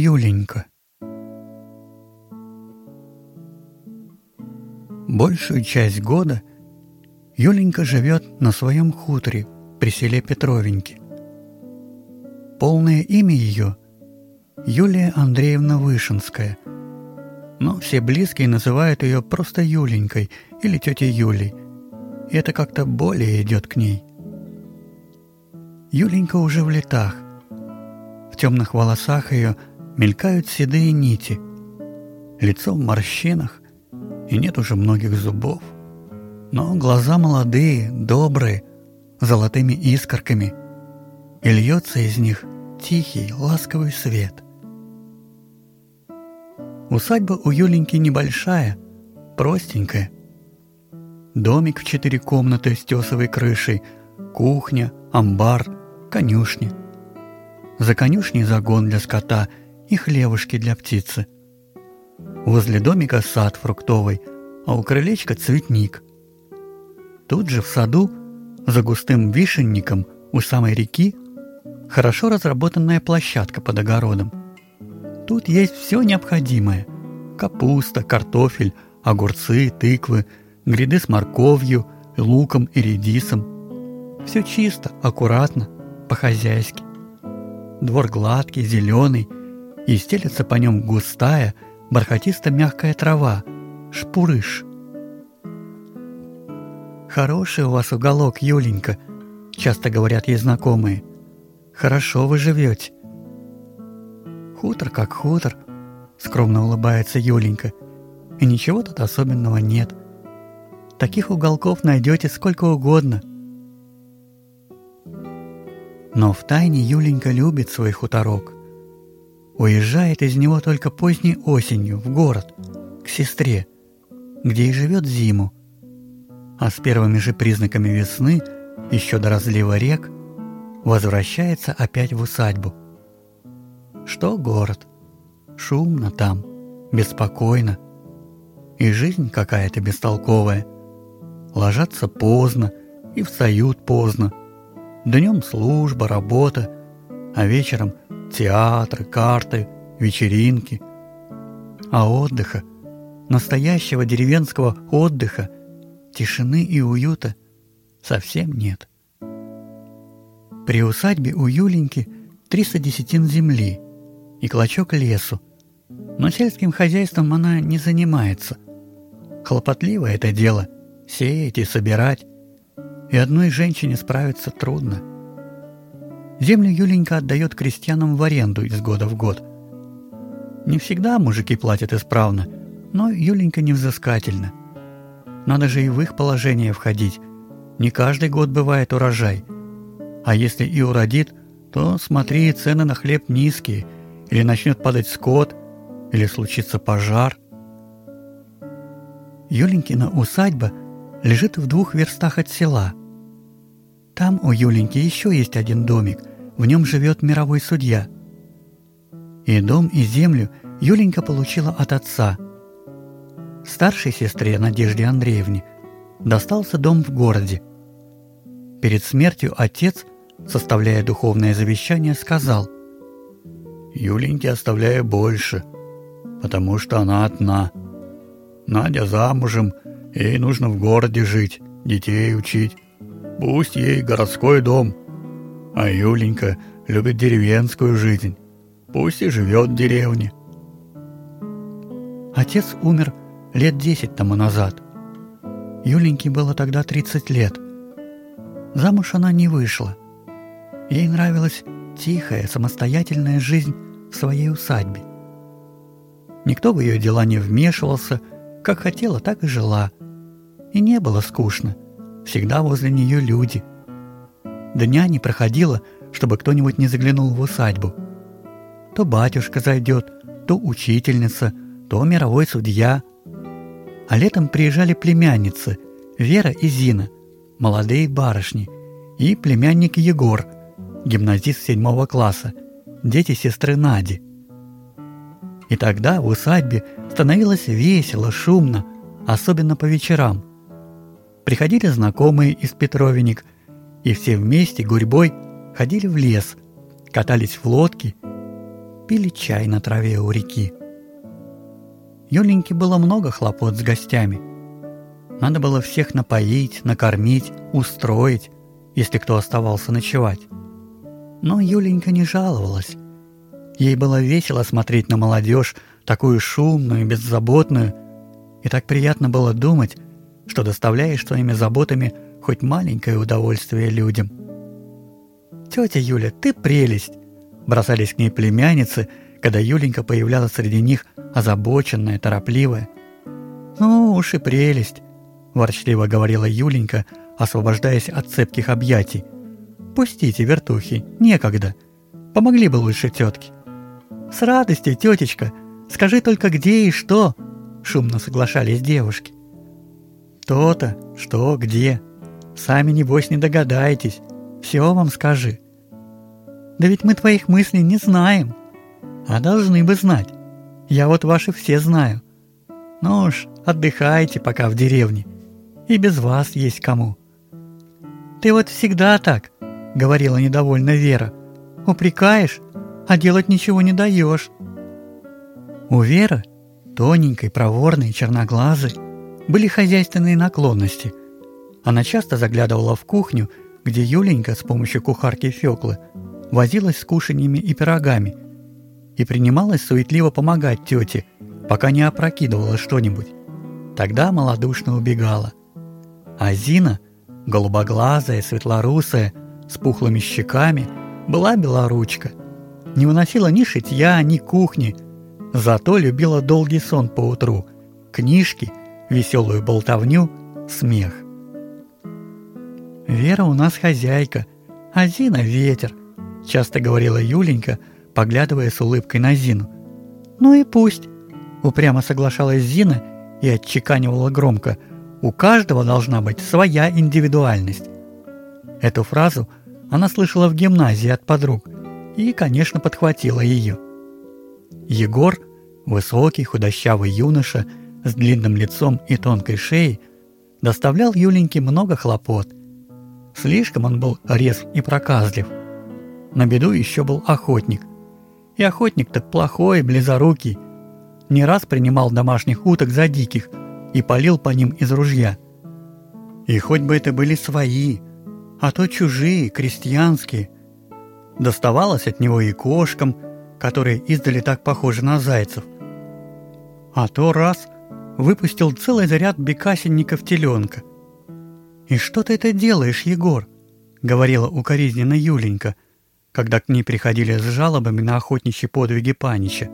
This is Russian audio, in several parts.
Юленька Большую часть года Юленька живет на своем хуторе при селе Петровеньки. Полное имя ее – Юлия Андреевна Вышинская, но все близкие называют ее просто Юленькой или тетей Юлей, и это как-то более идет к ней. Юленька уже в летах. В темных волосах ее мелькают седые нити, лицо в морщинах, и нет уже многих зубов. Но глаза молодые, добрые, золотыми искорками, и льется из них тихий, ласковый свет. Усадьба у Юленьки небольшая, простенькая. Домик в четыре комнаты с тесовой крышей, кухня, амбар, конюшня. За конюшней загон для скота и хлевушки для птицы. Возле домика сад фруктовый, а у крылечка цветник. Тут же в саду за густым вишенником у самой реки хорошо разработанная площадка под огородом. Тут есть все необходимое. Капуста, картофель, огурцы, тыквы, гряды с морковью, луком и редисом. Все чисто, аккуратно, по-хозяйски. Двор гладкий, зеленый, и стелется по нем густая, бархатисто-мягкая трава, шпурыш. «Хороший у вас уголок, Юленька», — часто говорят ей знакомые. «Хорошо вы живете». «Хутор как хутор», — скромно улыбается Юленька. «И ничего тут особенного нет. Таких уголков найдете сколько угодно». Но в тайне Юленька любит свой хуторок. Уезжает из него только поздней осенью в город, к сестре, где и живет зиму, а с первыми же признаками весны, еще до разлива рек, возвращается опять в усадьбу. Что город? Шумно там, беспокойно. И жизнь какая-то бестолковая. Ложатся поздно и встают поздно. Днем служба, работа, а вечером театры, карты, вечеринки. А отдыха, настоящего деревенского отдыха – тишины и уюта совсем нет. При усадьбе у Юленьки 300 десятин земли и клочок лесу, но сельским хозяйством она не занимается. Хлопотливо это дело – сеять и собирать, и одной женщине справиться трудно. Землю Юленька отдает крестьянам в аренду из года в год. Не всегда мужики платят исправно, но Юленька невзыскательна. Надо же и в их положение входить. Не каждый год бывает урожай. А если и уродит, то смотри, цены на хлеб низкие, или начнет падать скот, или случится пожар. Юленькина усадьба лежит в двух верстах от села. Там у Юленьки еще есть один домик, в нем живет мировой судья. И дом, и землю Юленька получила от отца – Старшей сестре Надежде Андреевне достался дом в городе. Перед смертью отец, составляя духовное завещание, сказал «Юленьке оставляю больше, потому что она одна. Надя замужем, ей нужно в городе жить, детей учить. Пусть ей городской дом, а Юленька любит деревенскую жизнь. Пусть и живет в деревне». Отец умер лет десять тому назад. Юленьке было тогда 30 лет. Замуж она не вышла. Ей нравилась тихая, самостоятельная жизнь в своей усадьбе. Никто в ее дела не вмешивался, как хотела, так и жила. И не было скучно, всегда возле нее люди. Дня не проходило, чтобы кто-нибудь не заглянул в усадьбу. То батюшка зайдет, то учительница, то мировой судья – а летом приезжали племянницы Вера и Зина, молодые барышни, и племянник Егор, гимназист седьмого класса, дети сестры Нади. И тогда в усадьбе становилось весело, шумно, особенно по вечерам. Приходили знакомые из Петровенек, и все вместе гурьбой ходили в лес, катались в лодке пили чай на траве у реки. Юленьке было много хлопот с гостями. Надо было всех напоить, накормить, устроить, если кто оставался ночевать. Но Юленька не жаловалась. Ей было весело смотреть на молодежь, такую шумную, беззаботную, и так приятно было думать, что доставляешь своими заботами хоть маленькое удовольствие людям. «Тетя Юля, ты прелесть!» Бросались к ней племянницы, когда Юленька появлялась среди них озабоченная, торопливая. «Ну уж и прелесть!» – ворчливо говорила Юленька, освобождаясь от цепких объятий. «Пустите, вертухи, некогда. Помогли бы лучше тетки». «С радостью, тетечка! Скажи только где и что!» – шумно соглашались девушки. «То-то, что, где. Сами, небось, не догадаетесь. Все вам скажи». «Да ведь мы твоих мыслей не знаем. А должны бы знать. Я вот ваши все знаю. Ну уж, отдыхайте пока в деревне. И без вас есть кому». «Ты вот всегда так», — говорила недовольно Вера. «Упрекаешь, а делать ничего не даешь». У Веры, тоненькой, проворной, черноглазой, были хозяйственные наклонности. Она часто заглядывала в кухню, где Юленька с помощью кухарки Фёклы возилась с кушаньями и пирогами и принималась суетливо помогать тете, пока не опрокидывала что-нибудь. Тогда малодушно убегала. А Зина, голубоглазая, светлорусая, с пухлыми щеками, была белоручка. Не уносила ни шитья, ни кухни – Зато любила долгий сон по утру, книжки, веселую болтовню, смех. «Вера у нас хозяйка, а Зина ветер», – часто говорила Юленька, поглядывая с улыбкой на Зину. «Ну и пусть», – упрямо соглашалась Зина и отчеканивала громко, «у каждого должна быть своя индивидуальность». Эту фразу она слышала в гимназии от подруг и, конечно, подхватила ее – Егор, высокий худощавый юноша с длинным лицом и тонкой шеей, доставлял Юленьке много хлопот. Слишком он был резв и проказлив. На беду еще был охотник. И охотник-то плохой, близорукий. Не раз принимал домашних уток за диких и палил по ним из ружья. И хоть бы это были свои, а то чужие, крестьянские. Доставалось от него и кошкам, которые издали так похожи на зайцев. А то раз выпустил целый заряд бекасенников теленка. «И что ты это делаешь, Егор?» — говорила укоризненно Юленька, когда к ней приходили с жалобами на охотничьи подвиги Панича.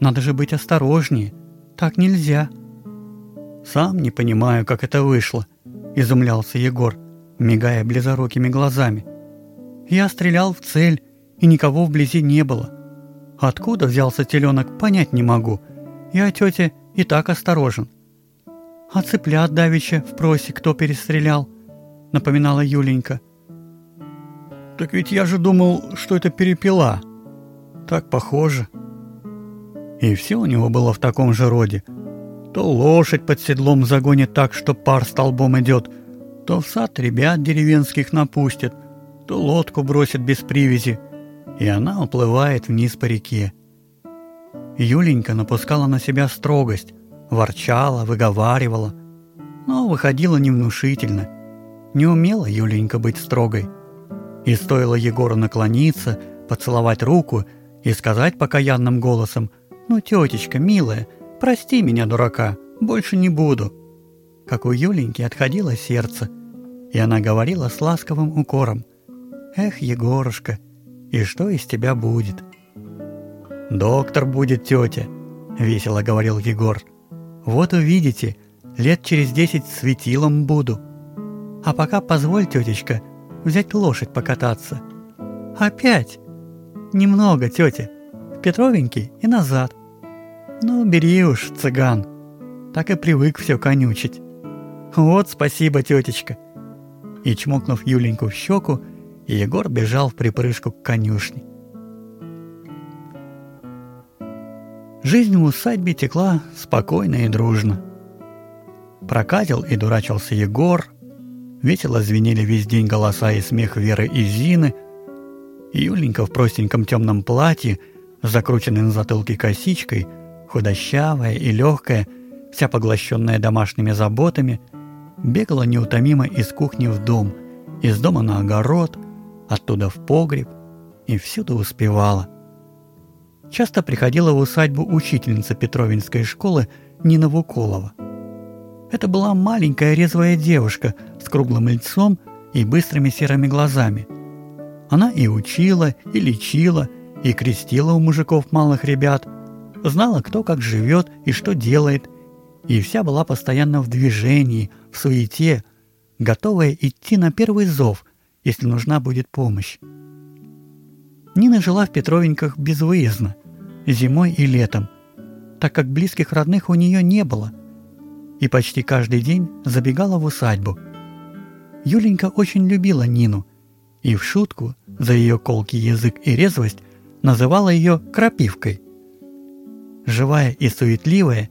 «Надо же быть осторожнее, так нельзя». «Сам не понимаю, как это вышло», — изумлялся Егор, мигая близорукими глазами. «Я стрелял в цель, и никого вблизи не было. Откуда взялся теленок, понять не могу. Я тете и так осторожен. А цыплят давеча в просе кто перестрелял, напоминала Юленька. Так ведь я же думал, что это перепела. Так похоже. И все у него было в таком же роде. То лошадь под седлом загонит так, что пар столбом идет, то в сад ребят деревенских напустит, то лодку бросит без привязи, и она уплывает вниз по реке. Юленька напускала на себя строгость, ворчала, выговаривала, но выходила невнушительно. Не умела Юленька быть строгой. И стоило Егору наклониться, поцеловать руку и сказать покаянным голосом «Ну, тетечка, милая, прости меня, дурака, больше не буду». Как у Юленьки отходило сердце, и она говорила с ласковым укором «Эх, Егорушка, и что из тебя будет?» «Доктор будет тетя», — весело говорил Егор. «Вот увидите, лет через десять светилом буду. А пока позволь, тетечка, взять лошадь покататься». «Опять?» «Немного, тетя. Петровенький и назад». «Ну, бери уж, цыган. Так и привык все конючить». «Вот спасибо, тетечка». И чмокнув Юленьку в щеку, Егор бежал в припрыжку к конюшне. Жизнь в усадьбе текла спокойно и дружно. Прокатил и дурачился Егор, весело звенели весь день голоса и смех Веры и Зины, Юленька в простеньком темном платье закрученной на затылке косичкой, худощавая и легкая, вся поглощенная домашними заботами, бегала неутомимо из кухни в дом, из дома на огород, оттуда в погреб, и всюду успевала. Часто приходила в усадьбу учительница Петровинской школы Нина Вуколова. Это была маленькая резвая девушка с круглым лицом и быстрыми серыми глазами. Она и учила, и лечила, и крестила у мужиков малых ребят, знала, кто как живет и что делает, и вся была постоянно в движении, в суете, готовая идти на первый зов, если нужна будет помощь. Нина жила в Петровеньках безвыездно, зимой и летом, так как близких родных у нее не было, и почти каждый день забегала в усадьбу. Юленька очень любила Нину, и в шутку за ее колкий язык и резвость называла ее «крапивкой». Живая и суетливая,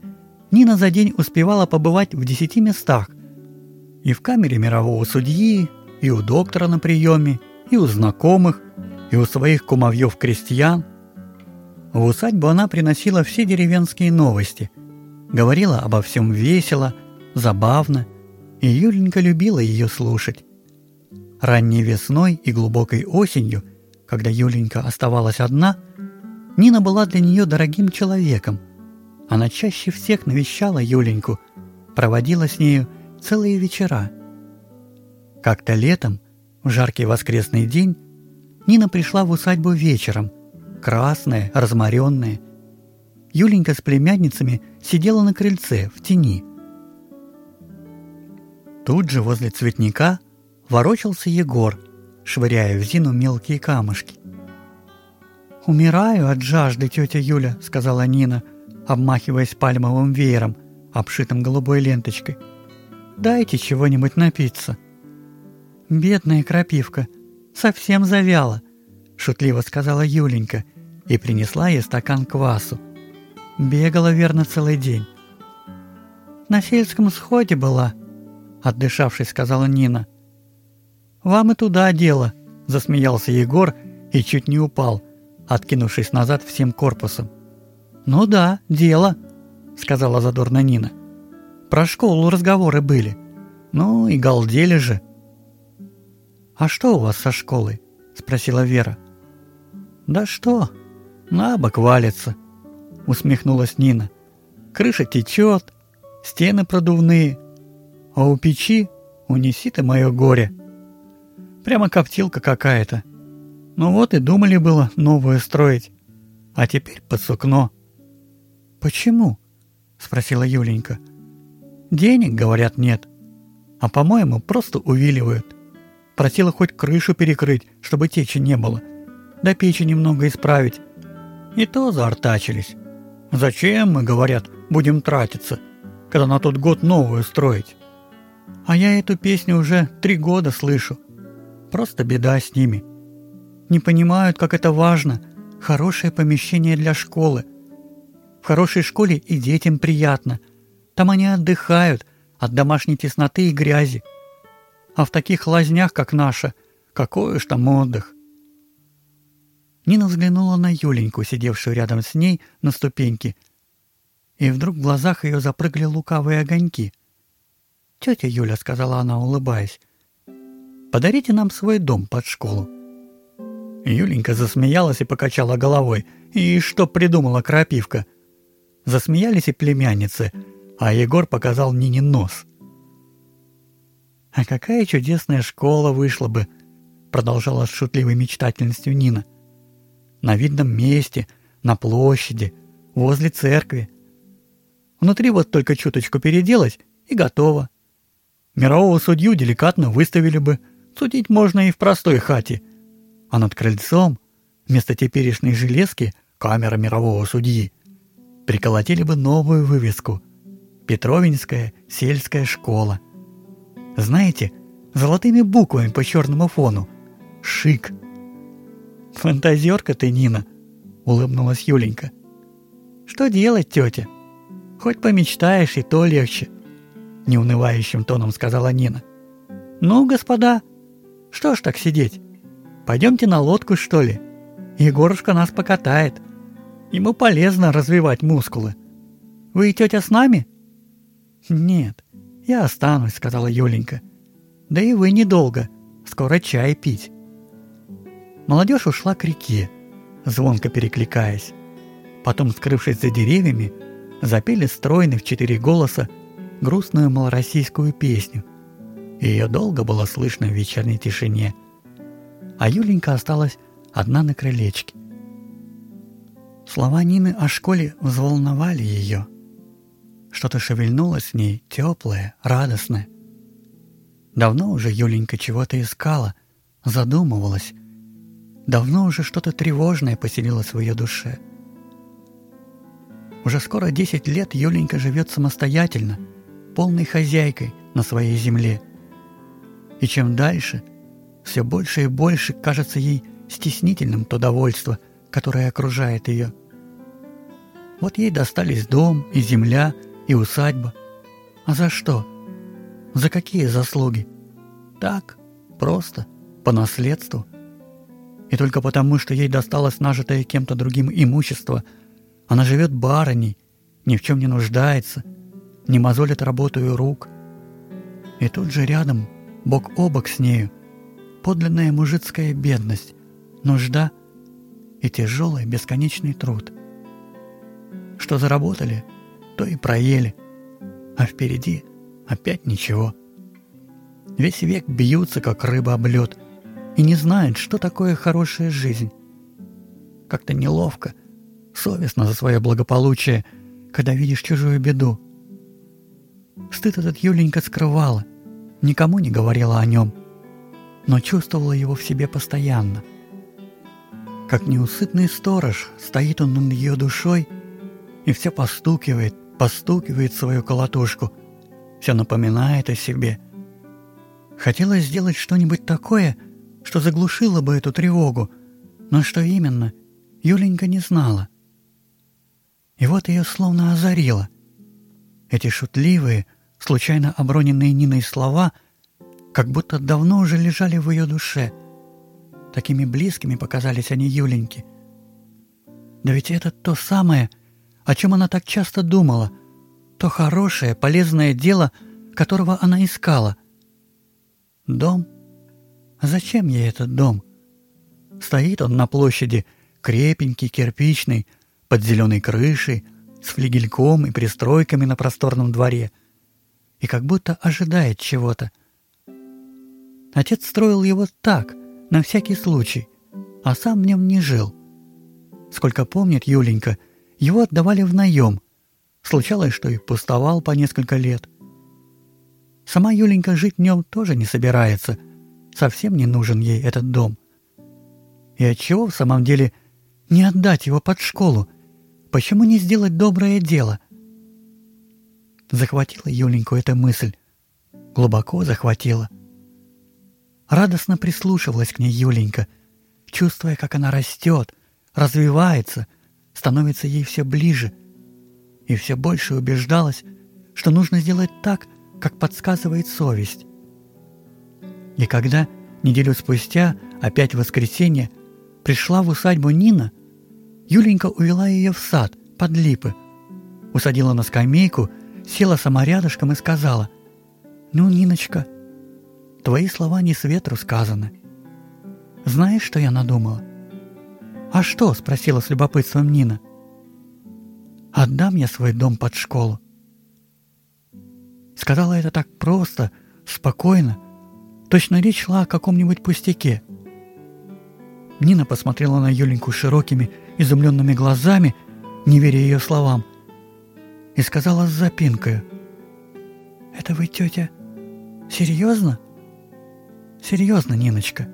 Нина за день успевала побывать в десяти местах. И в камере мирового судьи, и у доктора на приеме, и у знакомых, и у своих кумовьев-крестьян. В усадьбу она приносила все деревенские новости, говорила обо всем весело, забавно, и Юленька любила ее слушать. Ранней весной и глубокой осенью, когда Юленька оставалась одна, Нина была для нее дорогим человеком. Она чаще всех навещала Юленьку, проводила с нею целые вечера. Как-то летом, в жаркий воскресный день, Нина пришла в усадьбу вечером, красная, разморенная. Юленька с племянницами сидела на крыльце, в тени. Тут же возле цветника ворочался Егор, швыряя в Зину мелкие камушки. «Умираю от жажды, тетя Юля», — сказала Нина, обмахиваясь пальмовым веером, обшитым голубой ленточкой. «Дайте чего-нибудь напиться». «Бедная крапивка, совсем завяла», — шутливо сказала Юленька и принесла ей стакан квасу. Бегала верно целый день. «На сельском сходе была», — отдышавшись, сказала Нина. «Вам и туда дело», — засмеялся Егор и чуть не упал, откинувшись назад всем корпусом. «Ну да, дело», — сказала задорно Нина. «Про школу разговоры были. Ну и галдели же». «А что у вас со школой?» — спросила Вера. «Да что, на бок валится», — усмехнулась Нина. «Крыша течет, стены продувные, а у печи унеси ты мое горе». Прямо коптилка какая-то. Ну вот и думали было новую строить. А теперь под сукно. «Почему?» — спросила Юленька. «Денег, говорят, нет. А, по-моему, просто увиливают. Просила хоть крышу перекрыть, чтобы течи не было. Да печи немного исправить. И то заортачились. Зачем мы, говорят, будем тратиться, когда на тот год новую строить? А я эту песню уже три года слышу. Просто беда с ними. Не понимают, как это важно. Хорошее помещение для школы. В хорошей школе и детям приятно. Там они отдыхают от домашней тесноты и грязи. А в таких лазнях, как наша, какой уж там отдых. Нина взглянула на Юленьку, сидевшую рядом с ней на ступеньке, и вдруг в глазах ее запрыгали лукавые огоньки. «Тетя Юля», — сказала она, улыбаясь, Подарите нам свой дом под школу». Юленька засмеялась и покачала головой. И что придумала крапивка? Засмеялись и племянницы, а Егор показал Нине нос. «А какая чудесная школа вышла бы!» продолжала с шутливой мечтательностью Нина. «На видном месте, на площади, возле церкви. Внутри вот только чуточку переделать и готово. Мирового судью деликатно выставили бы, Судить можно и в простой хате. А над крыльцом, вместо теперешней железки, камера мирового судьи, приколотили бы новую вывеску «Петровинская сельская школа». Знаете, золотыми буквами по черному фону. Шик. «Фантазерка ты, Нина!» — улыбнулась Юленька. «Что делать, тетя? Хоть помечтаешь, и то легче», — неунывающим тоном сказала Нина. «Ну, господа, что ж так сидеть? Пойдемте на лодку, что ли? Егорушка нас покатает. Ему полезно развивать мускулы. Вы тетя с нами?» «Нет, я останусь», — сказала Юленька. «Да и вы недолго. Скоро чай пить». Молодежь ушла к реке, звонко перекликаясь. Потом, скрывшись за деревьями, запели стройный в четыре голоса грустную малороссийскую песню. Ее долго было слышно в вечерней тишине. А Юленька осталась одна на крылечке. Слова Нины о школе взволновали ее. Что-то шевельнулось в ней, теплое, радостное. Давно уже Юленька чего-то искала, задумывалась, Давно уже что-то тревожное поселилось в ее душе. Уже скоро 10 лет Юленька живет самостоятельно, полной хозяйкой на своей земле. И чем дальше, все больше и больше кажется ей стеснительным то довольство, которое окружает ее. Вот ей достались дом и земля и усадьба. А за что? За какие заслуги? Так, просто, по наследству – и только потому, что ей досталось нажитое кем-то другим имущество, она живет барыней, ни в чем не нуждается, не мозолит работу и рук. И тут же рядом, бок о бок с нею, подлинная мужицкая бедность, нужда и тяжелый бесконечный труд. Что заработали, то и проели, а впереди опять ничего. Весь век бьются, как рыба об лед – и не знает, что такое хорошая жизнь. Как-то неловко, совестно за свое благополучие, когда видишь чужую беду. Стыд этот Юленька скрывала, никому не говорила о нем, но чувствовала его в себе постоянно. Как неусыпный сторож, стоит он над ее душой и все постукивает, постукивает свою колотушку, все напоминает о себе. Хотелось сделать что-нибудь такое — что заглушило бы эту тревогу, но что именно, Юленька не знала. И вот ее словно озарило. Эти шутливые, случайно оброненные Ниной слова, как будто давно уже лежали в ее душе. Такими близкими показались они Юленьке. Да ведь это то самое, о чем она так часто думала, то хорошее, полезное дело, которого она искала. Дом — зачем ей этот дом? Стоит он на площади, крепенький, кирпичный, под зеленой крышей, с флигельком и пристройками на просторном дворе, и как будто ожидает чего-то. Отец строил его так, на всякий случай, а сам в нем не жил. Сколько помнит Юленька, его отдавали в наем. Случалось, что и пустовал по несколько лет. Сама Юленька жить в нем тоже не собирается – совсем не нужен ей этот дом. И отчего в самом деле не отдать его под школу? Почему не сделать доброе дело? Захватила Юленьку эта мысль. Глубоко захватила. Радостно прислушивалась к ней Юленька, чувствуя, как она растет, развивается, становится ей все ближе, и все больше убеждалась, что нужно сделать так, как подсказывает совесть. И когда, неделю спустя, опять в воскресенье, пришла в усадьбу Нина, Юленька увела ее в сад, под липы, усадила на скамейку, села сама рядышком и сказала, «Ну, Ниночка, твои слова не с ветру сказаны. Знаешь, что я надумала?» «А что?» – спросила с любопытством Нина. «Отдам я свой дом под школу». Сказала это так просто, спокойно, Точно речь шла о каком-нибудь пустяке. Нина посмотрела на Юленьку широкими, изумленными глазами, не веря ее словам, и сказала с запинкой. «Это вы, тетя, серьезно?» «Серьезно, Ниночка.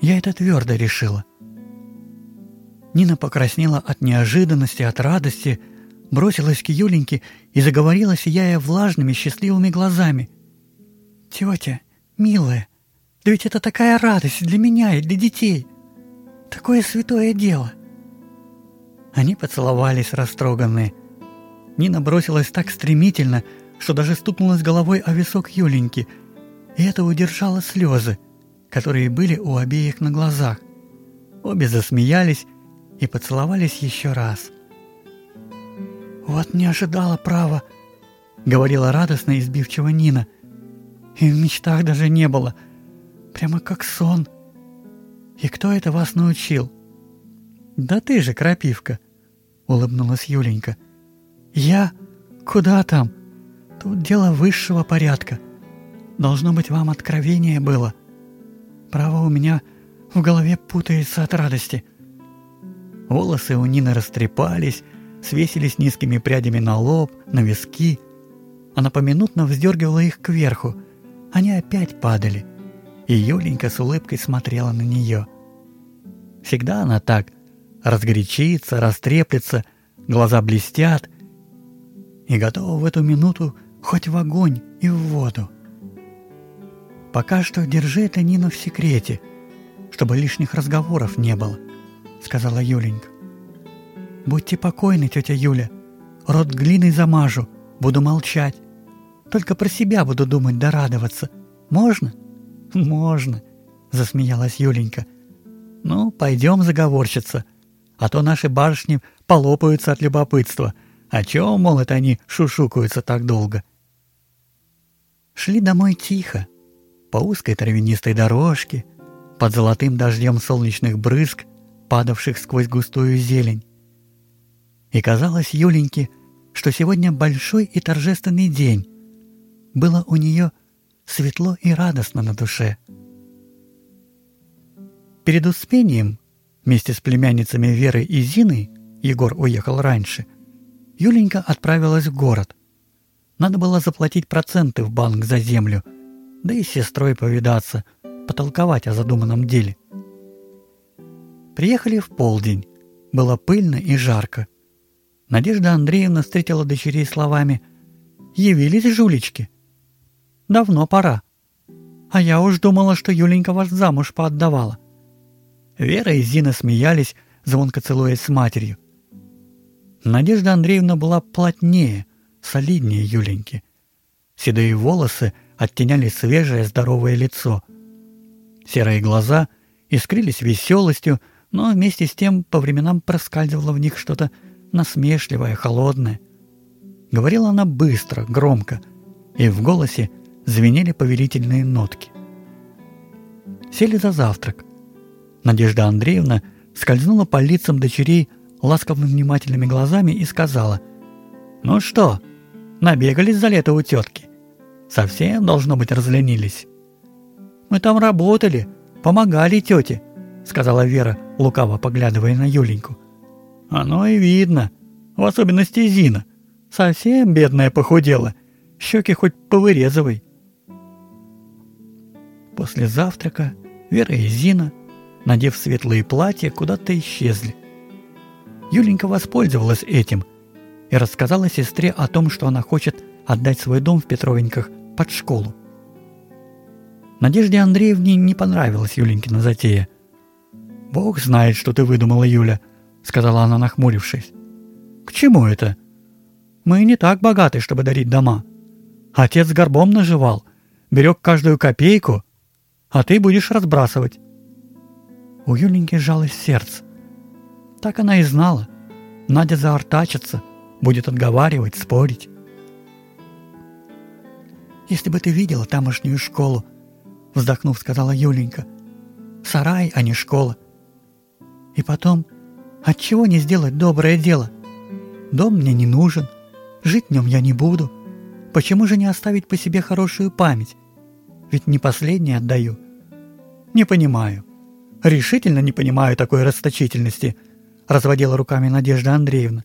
Я это твердо решила». Нина покраснела от неожиданности, от радости, бросилась к Юленьке и заговорила, сияя влажными, счастливыми глазами. «Тетя, Милая, да ведь это такая радость для меня и для детей. Такое святое дело. Они поцеловались растроганные. Нина бросилась так стремительно, что даже стукнулась головой о висок Юленьки, и это удержало слезы, которые были у обеих на глазах. Обе засмеялись и поцеловались еще раз. «Вот не ожидала права», — говорила радостно и избивчиво Нина. «И в мечтах даже не было. Прямо как сон. И кто это вас научил?» «Да ты же, крапивка», — улыбнулась Юленька. «Я? Куда там? Тут дело высшего порядка. Должно быть, вам откровение было. Право у меня в голове путается от радости». Волосы у Нины растрепались, свесились низкими прядями на лоб, на виски. Она поминутно вздергивала их кверху. Они опять падали. И Юленька с улыбкой смотрела на нее. Всегда она так. Разгорячится, растреплется, глаза блестят. И готова в эту минуту хоть в огонь и в воду. Пока что держи это Нину в секрете, чтобы лишних разговоров не было, сказала Юленька. Будьте покойны, тетя Юля. Рот глиной замажу, буду молчать. Только про себя буду думать да радоваться. Можно? Можно, засмеялась Юленька. Ну, пойдем, заговорщица. А то наши барышни полопаются от любопытства. О чем, мол, это они шушукаются так долго? Шли домой тихо, по узкой травянистой дорожке, под золотым дождем солнечных брызг, падавших сквозь густую зелень. И казалось Юленьке, что сегодня большой и торжественный день. Было у нее светло и радостно на душе. Перед Успением, вместе с племянницами Верой и Зиной, Егор уехал раньше, Юленька отправилась в город. Надо было заплатить проценты в банк за землю, да и с сестрой повидаться, потолковать о задуманном деле. Приехали в полдень. Было пыльно и жарко. Надежда Андреевна встретила дочерей словами «Явились жулечки?» «Давно пора. А я уж думала, что Юленька вас замуж поотдавала». Вера и Зина смеялись, звонко целуясь с матерью. Надежда Андреевна была плотнее, солиднее Юленьки. Седые волосы оттеняли свежее здоровое лицо. Серые глаза искрились веселостью, но вместе с тем по временам проскальзывало в них что-то насмешливая, холодная. Говорила она быстро, громко, и в голосе звенели повелительные нотки. Сели за завтрак. Надежда Андреевна скользнула по лицам дочерей ласковыми внимательными глазами и сказала, «Ну что, набегались за лето у тетки? Совсем, должно быть, разленились». «Мы там работали, помогали тете», — сказала Вера, лукаво поглядывая на Юленьку. Оно и видно. В особенности Зина. Совсем бедная похудела. Щеки хоть повырезывай. После завтрака Вера и Зина, надев светлые платья, куда-то исчезли. Юленька воспользовалась этим и рассказала сестре о том, что она хочет отдать свой дом в Петровеньках под школу. Надежде Андреевне не понравилась Юленькина затея. «Бог знает, что ты выдумала, Юля», сказала она, нахмурившись. «К чему это? Мы не так богаты, чтобы дарить дома. Отец горбом наживал, берег каждую копейку, а ты будешь разбрасывать». У Юленьки сжалось сердце. Так она и знала. Надя заортачится, будет отговаривать, спорить. «Если бы ты видела тамошнюю школу», — вздохнув, сказала Юленька. «Сарай, а не школа. И потом Отчего не сделать доброе дело? Дом мне не нужен, жить в нем я не буду. Почему же не оставить по себе хорошую память? Ведь не последнее отдаю. Не понимаю. Решительно не понимаю такой расточительности, разводила руками Надежда Андреевна.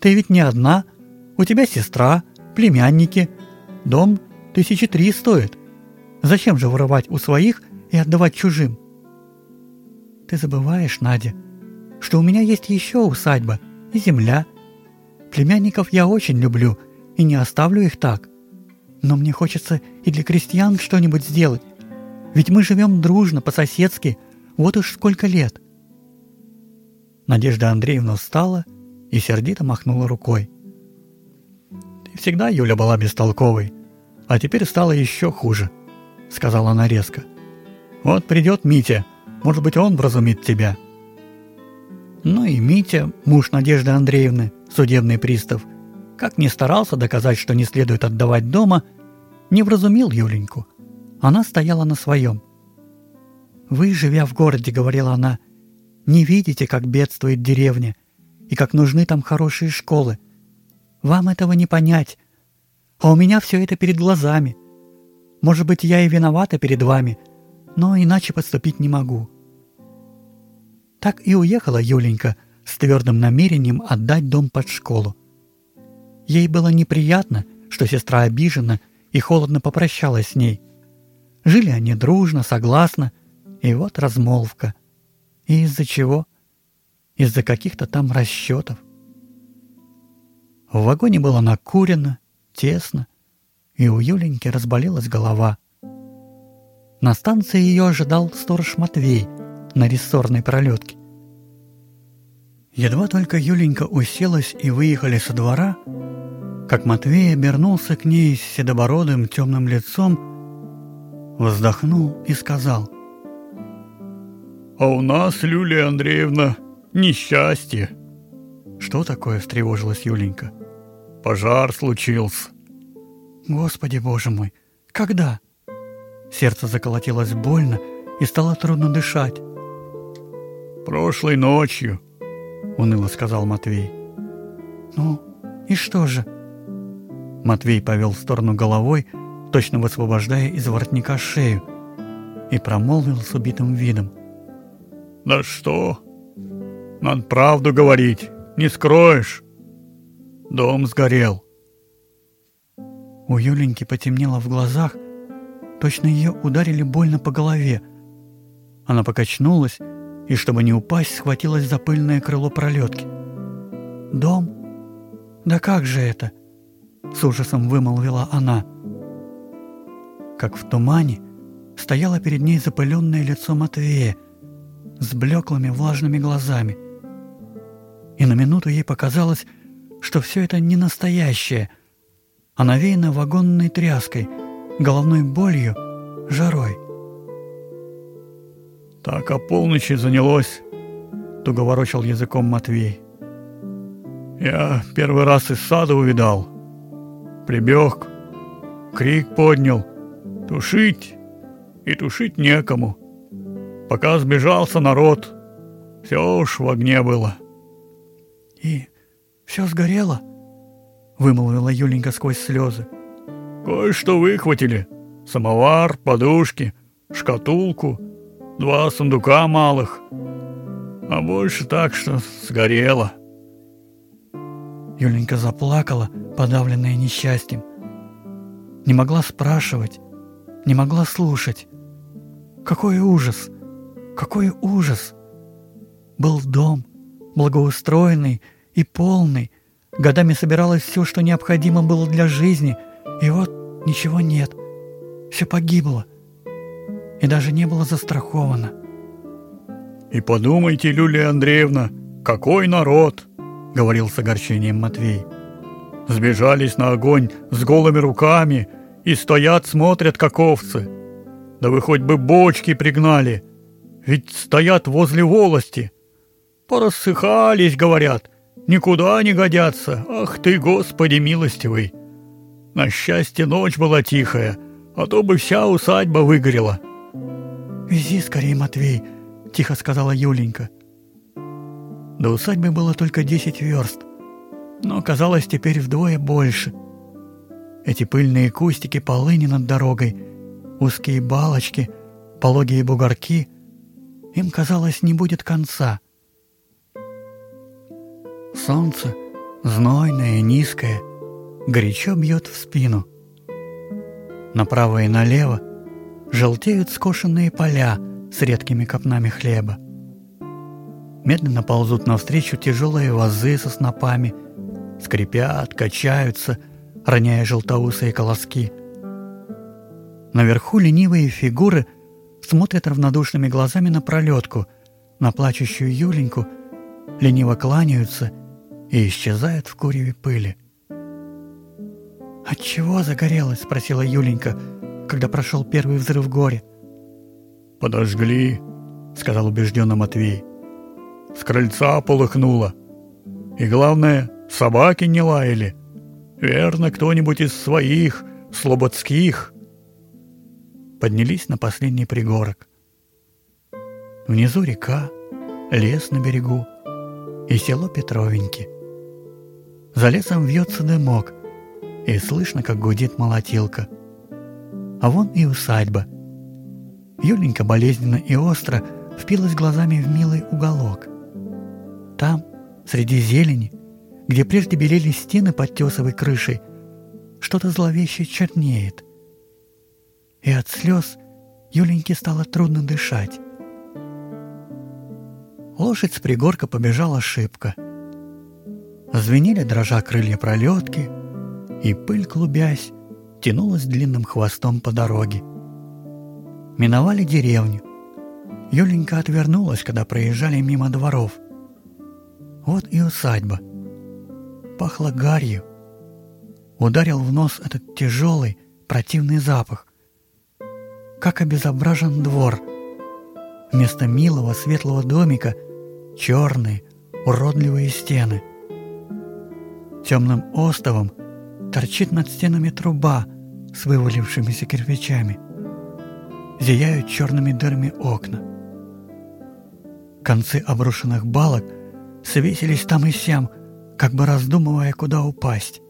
Ты ведь не одна, у тебя сестра, племянники. Дом тысячи три стоит. Зачем же вырывать у своих и отдавать чужим? Ты забываешь, Надя, что у меня есть еще усадьба и земля. Племянников я очень люблю и не оставлю их так. Но мне хочется и для крестьян что-нибудь сделать. Ведь мы живем дружно, по-соседски, вот уж сколько лет. Надежда Андреевна встала и сердито махнула рукой. «Ты всегда, Юля, была бестолковой, а теперь стало еще хуже», — сказала она резко. «Вот придет Митя, может быть, он вразумит тебя». Ну и Митя, муж Надежды Андреевны, судебный пристав, как ни старался доказать, что не следует отдавать дома, не вразумил Юленьку. Она стояла на своем. «Вы, живя в городе, — говорила она, — не видите, как бедствует деревня и как нужны там хорошие школы. Вам этого не понять. А у меня все это перед глазами. Может быть, я и виновата перед вами, но иначе поступить не могу». Так и уехала Юленька с твердым намерением отдать дом под школу. Ей было неприятно, что сестра обижена и холодно попрощалась с ней. Жили они дружно, согласно, и вот размолвка. И из-за чего? Из-за каких-то там расчетов. В вагоне было накурено, тесно, и у Юленьки разболелась голова. На станции ее ожидал сторож Матвей — на рессорной пролетке. Едва только Юленька уселась и выехали со двора, как Матвей обернулся к ней с седобородым темным лицом, вздохнул и сказал. «А у нас, Люлия Андреевна, несчастье». «Что такое?» – встревожилась Юленька. «Пожар случился». «Господи, боже мой, когда?» Сердце заколотилось больно и стало трудно дышать. «Прошлой ночью», — уныло сказал Матвей. «Ну, и что же?» Матвей повел в сторону головой, точно высвобождая из воротника шею, и промолвил с убитым видом. «Да что? Надо правду говорить, не скроешь. Дом сгорел». У Юленьки потемнело в глазах, точно ее ударили больно по голове. Она покачнулась и, чтобы не упасть, схватилась за пыльное крыло пролетки. «Дом? Да как же это?» — с ужасом вымолвила она. Как в тумане стояло перед ней запыленное лицо Матвея с блеклыми влажными глазами. И на минуту ей показалось, что все это не настоящее, а навеяно вагонной тряской, головной болью, жарой. Так о полночи занялось, туго ворочал языком Матвей. Я первый раз из сада увидал. Прибег, крик поднял. Тушить, и тушить некому. Пока сбежался народ, все уж в огне было. И все сгорело? Вымолвила Юленька сквозь слезы. Кое-что выхватили. Самовар, подушки, шкатулку — два сундука малых, а больше так, что сгорело. Юленька заплакала, подавленная несчастьем. Не могла спрашивать, не могла слушать. Какой ужас! Какой ужас! Был дом, благоустроенный и полный. Годами собиралось все, что необходимо было для жизни, и вот ничего нет. Все погибло и даже не было застраховано. «И подумайте, Люлия Андреевна, какой народ!» — говорил с огорчением Матвей. «Сбежались на огонь с голыми руками и стоят, смотрят, как овцы. Да вы хоть бы бочки пригнали, ведь стоят возле волости. Порассыхались, говорят, никуда не годятся. Ах ты, Господи милостивый! На счастье, ночь была тихая, а то бы вся усадьба выгорела». «Вези скорее, Матвей», — тихо сказала Юленька. До усадьбы было только десять верст, но казалось теперь вдвое больше. Эти пыльные кустики полыни над дорогой, узкие балочки, пологие бугорки, им казалось не будет конца. Солнце, знойное низкое, горячо бьет в спину. Направо и налево желтеют скошенные поля с редкими копнами хлеба. Медленно ползут навстречу тяжелые вазы со снопами, скрипят, качаются, роняя желтоусые колоски. Наверху ленивые фигуры смотрят равнодушными глазами на пролетку, на плачущую Юленьку, лениво кланяются и исчезают в куреве пыли. «От чего загорелась?» — спросила Юленька — когда прошел первый взрыв горя. «Подожгли», — сказал убежденно Матвей. с крыльца полыхнуло. И главное, собаки не лаяли. Верно, кто-нибудь из своих, слободских. Поднялись на последний пригорок. Внизу река, лес на берегу и село Петровеньки. За лесом вьется дымок, и слышно, как гудит молотилка. А вон и усадьба. Юленька болезненно и остро впилась глазами в милый уголок. Там, среди зелени, где прежде белели стены под тесовой крышей, что-то зловеще чернеет. И от слез Юленьке стало трудно дышать. Лошадь с пригорка побежала шибко. Звенели дрожа крылья пролетки, и пыль, клубясь, тянулась длинным хвостом по дороге. Миновали деревню. Юленька отвернулась, когда проезжали мимо дворов. Вот и усадьба. Пахло гарью. Ударил в нос этот тяжелый, противный запах. Как обезображен двор. Вместо милого светлого домика — черные, уродливые стены. Темным остовом торчит над стенами труба с вывалившимися кирпичами. Зияют черными дырами окна. Концы обрушенных балок свесились там и сям, как бы раздумывая, куда упасть.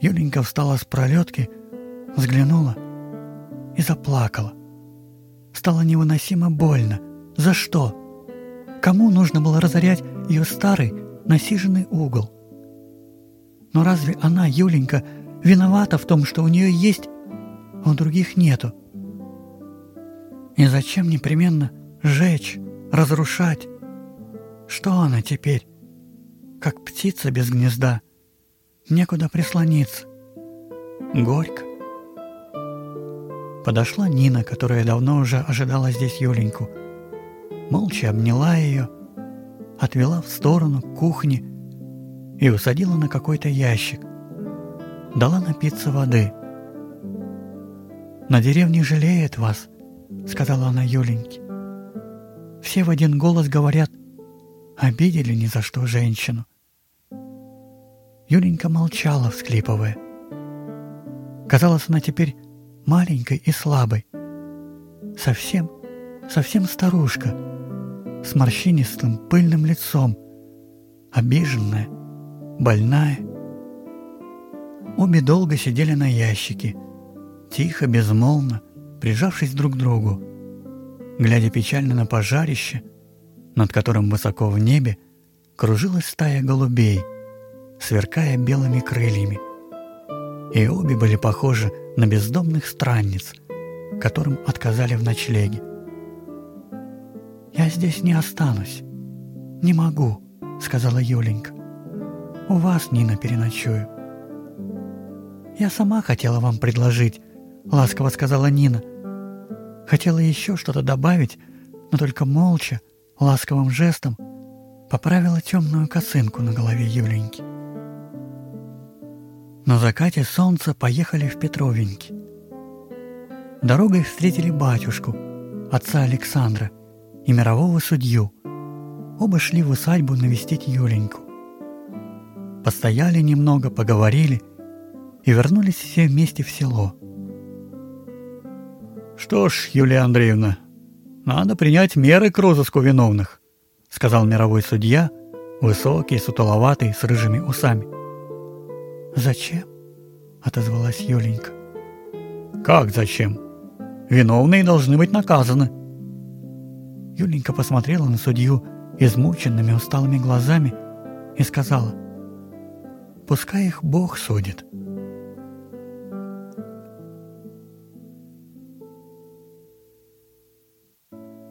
Юленька встала с пролетки, взглянула и заплакала. Стало невыносимо больно. За что? Кому нужно было разорять ее старый, насиженный угол? Но разве она, Юленька, виновата в том, что у нее есть, а у других нету? И зачем непременно жечь, разрушать? Что она теперь? Как птица без гнезда. Некуда прислониться. Горько. Подошла Нина, которая давно уже ожидала здесь Юленьку – молча обняла ее, отвела в сторону к кухне и усадила на какой-то ящик. Дала напиться воды. «На деревне жалеет вас», — сказала она Юленьке. «Все в один голос говорят, обидели ни за что женщину». Юленька молчала, всклипывая. Казалось, она теперь маленькой и слабой. Совсем, совсем старушка — с морщинистым пыльным лицом, обиженная, больная. Обе долго сидели на ящике, тихо, безмолвно, прижавшись друг к другу, глядя печально на пожарище, над которым высоко в небе кружилась стая голубей, сверкая белыми крыльями. И обе были похожи на бездомных странниц, которым отказали в ночлеге. «Я здесь не останусь. Не могу», — сказала Юленька. «У вас, Нина, переночую». «Я сама хотела вам предложить», — ласково сказала Нина. Хотела еще что-то добавить, но только молча, ласковым жестом поправила темную косынку на голове Юленьки. На закате солнца поехали в Петровеньки. Дорогой встретили батюшку, отца Александра, и мирового судью. Оба шли в усадьбу навестить Юленьку. Постояли немного, поговорили и вернулись все вместе в село. «Что ж, Юлия Андреевна, надо принять меры к розыску виновных», сказал мировой судья, высокий, сутуловатый, с рыжими усами. «Зачем?» — отозвалась Юленька. «Как зачем? Виновные должны быть наказаны», Юленька посмотрела на судью измученными усталыми глазами и сказала, «Пускай их Бог судит».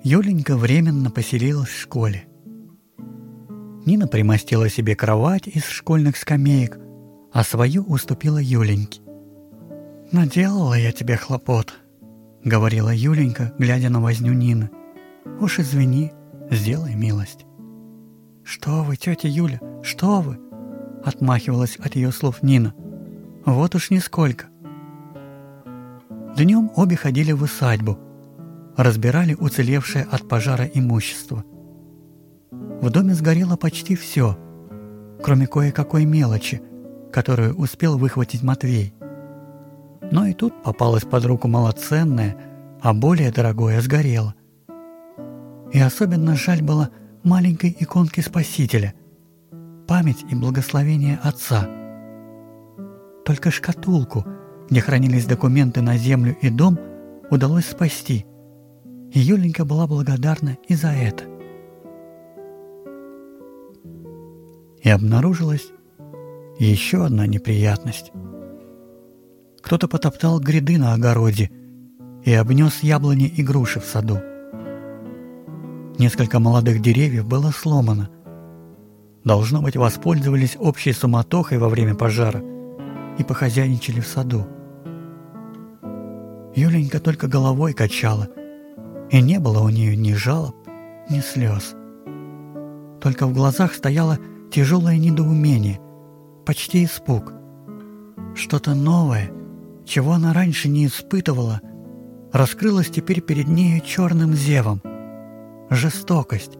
Юленька временно поселилась в школе. Нина примостила себе кровать из школьных скамеек, а свою уступила Юленьке. «Наделала я тебе хлопот», — говорила Юленька, глядя на возню Нины. Уж извини, сделай милость. Что вы, тетя Юля, что вы? Отмахивалась от ее слов Нина. Вот уж нисколько. Днем обе ходили в усадьбу, разбирали уцелевшее от пожара имущество. в доме сгорело почти все, кроме кое-какой мелочи, которую успел выхватить Матвей. Но и тут попалось под руку малоценное, а более дорогое сгорело. И особенно жаль было маленькой иконки Спасителя, память и благословение Отца. Только шкатулку, где хранились документы на землю и дом, удалось спасти, и Юленька была благодарна и за это. И обнаружилась еще одна неприятность. Кто-то потоптал гряды на огороде и обнес яблони и груши в саду. Несколько молодых деревьев было сломано. Должно быть, воспользовались общей суматохой во время пожара и похозяйничали в саду. Юленька только головой качала, и не было у нее ни жалоб, ни слез. Только в глазах стояло тяжелое недоумение, почти испуг. Что-то новое, чего она раньше не испытывала, раскрылось теперь перед нею черным зевом. Жестокость,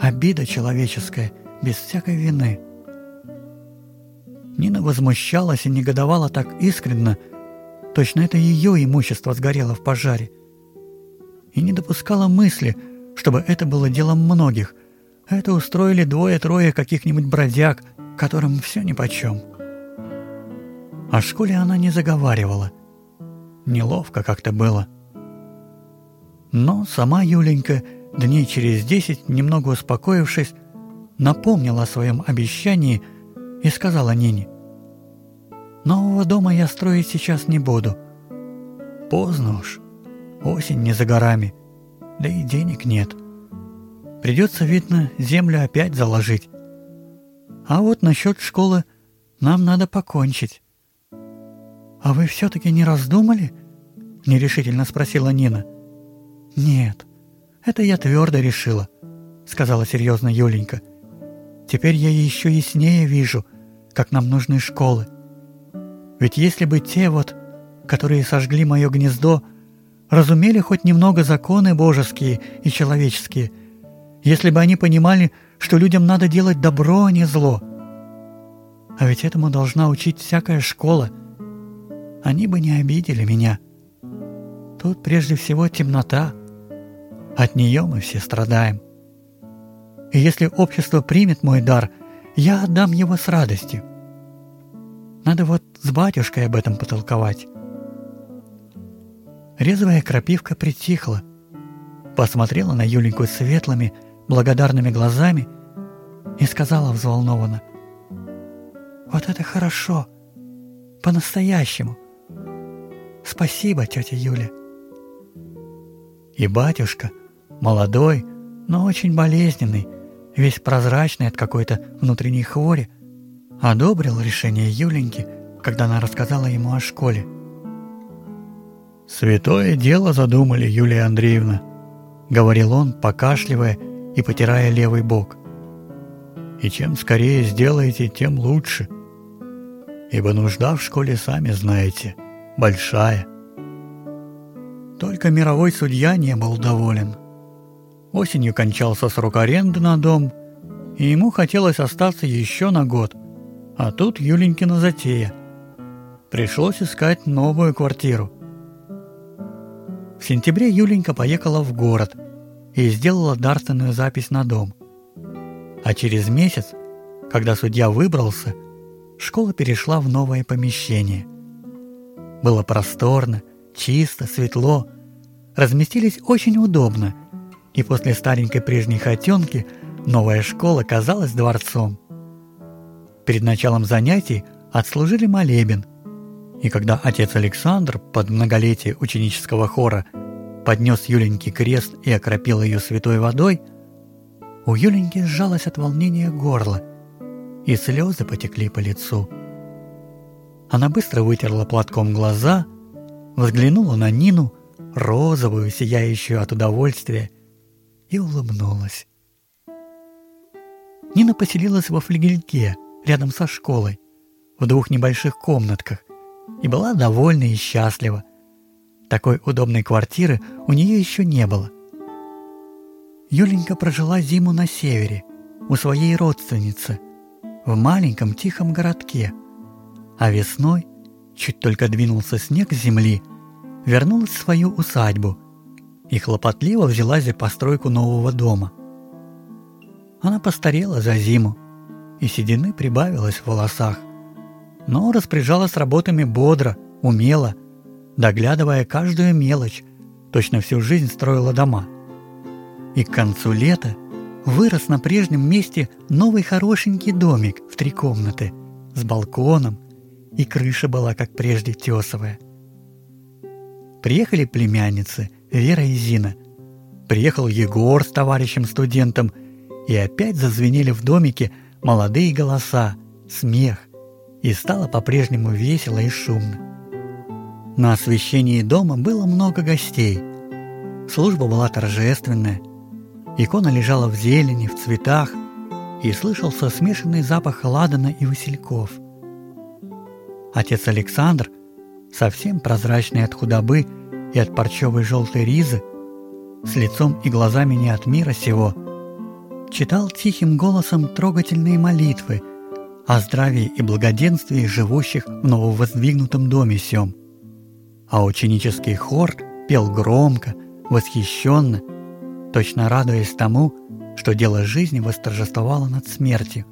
обида человеческая без всякой вины. Нина возмущалась и негодовала так искренно, точно это ее имущество сгорело в пожаре. И не допускала мысли, чтобы это было делом многих. Это устроили двое-трое каких-нибудь бродяг, которым все нипочем. О школе она не заговаривала. Неловко как-то было. Но сама Юленька, дней через десять, немного успокоившись, напомнила о своем обещании и сказала Нине, «Нового дома я строить сейчас не буду. Поздно уж, осень не за горами, да и денег нет. Придется, видно, землю опять заложить. А вот насчет школы нам надо покончить. «А вы все-таки не раздумали?» — нерешительно спросила Нина. «Нет, это я твердо решила», — сказала серьезно Юленька. «Теперь я еще яснее вижу, как нам нужны школы. Ведь если бы те вот, которые сожгли мое гнездо, разумели хоть немного законы божеские и человеческие, если бы они понимали, что людям надо делать добро, а не зло. А ведь этому должна учить всякая школа — они бы не обидели меня. Тут прежде всего темнота. От нее мы все страдаем. И если общество примет мой дар, я отдам его с радостью. Надо вот с батюшкой об этом потолковать. Резвая крапивка притихла, посмотрела на Юленьку светлыми, благодарными глазами и сказала взволнованно, «Вот это хорошо! По-настоящему! Спасибо, тетя Юля. И батюшка, молодой, но очень болезненный, весь прозрачный от какой-то внутренней хвори, одобрил решение Юленьки, когда она рассказала ему о школе. «Святое дело задумали, Юлия Андреевна», — говорил он, покашливая и потирая левый бок. «И чем скорее сделаете, тем лучше. Ибо нужда в школе, сами знаете, — большая. Только мировой судья не был доволен. Осенью кончался срок аренды на дом, и ему хотелось остаться еще на год. А тут Юленькина затея. Пришлось искать новую квартиру. В сентябре Юленька поехала в город и сделала дарственную запись на дом. А через месяц, когда судья выбрался, школа перешла в новое помещение – было просторно, чисто, светло. Разместились очень удобно. И после старенькой прежней хотенки новая школа казалась дворцом. Перед началом занятий отслужили молебен. И когда отец Александр под многолетие ученического хора поднес Юленьке крест и окропил ее святой водой, у Юленьки сжалось от волнения горло, и слезы потекли по лицу. Она быстро вытерла платком глаза, взглянула на Нину, розовую, сияющую от удовольствия, и улыбнулась. Нина поселилась во флигельке, рядом со школой, в двух небольших комнатках, и была довольна и счастлива. Такой удобной квартиры у нее еще не было. Юленька прожила зиму на севере, у своей родственницы, в маленьком тихом городке, а весной, чуть только двинулся снег с земли, вернулась в свою усадьбу и хлопотливо взялась за постройку нового дома. Она постарела за зиму, и седины прибавилось в волосах, но распоряжалась работами бодро, умело, доглядывая каждую мелочь, точно всю жизнь строила дома – и к концу лета вырос на прежнем месте новый хорошенький домик в три комнаты с балконом, и крыша была, как прежде, тесовая. Приехали племянницы Вера и Зина. Приехал Егор с товарищем-студентом, и опять зазвенели в домике молодые голоса, смех, и стало по-прежнему весело и шумно. На освещении дома было много гостей. Служба была торжественная – Икона лежала в зелени, в цветах, и слышался смешанный запах ладана и васильков. Отец Александр, совсем прозрачный от худобы и от парчевой желтой ризы, с лицом и глазами не от мира сего, читал тихим голосом трогательные молитвы о здравии и благоденствии живущих в нововоздвигнутом доме сём. А ученический хор пел громко, восхищенно – точно радуясь тому, что дело жизни восторжествовало над смертью.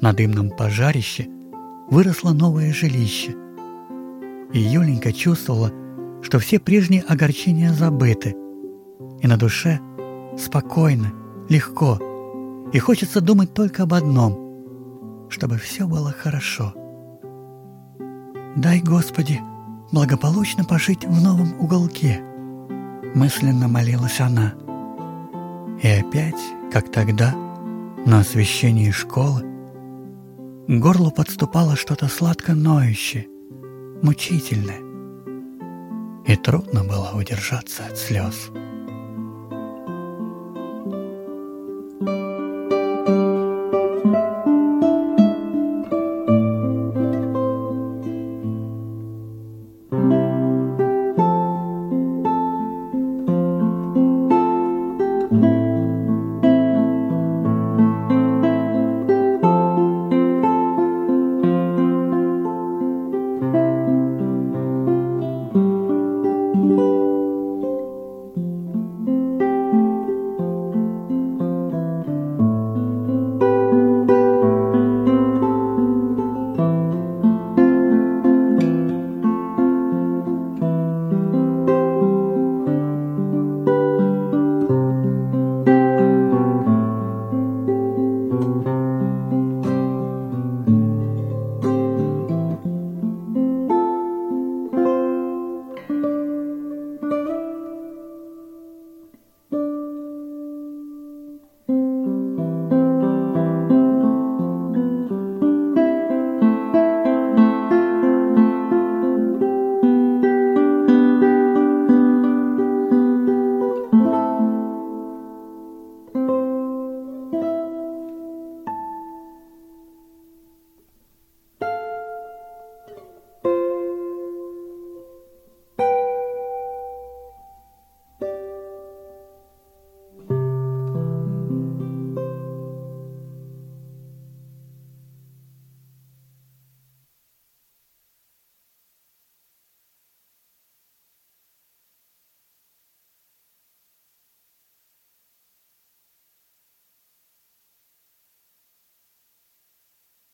На дымном пожарище выросло новое жилище. И Юленька чувствовала, что все прежние огорчения забыты, и на душе спокойно, легко, и хочется думать только об одном, чтобы все было хорошо. «Дай, Господи, благополучно пожить в новом уголке», мысленно молилась она – и опять, как тогда, на освещении школы, к горлу подступало что-то сладко ноющее, мучительное, и трудно было удержаться от слез.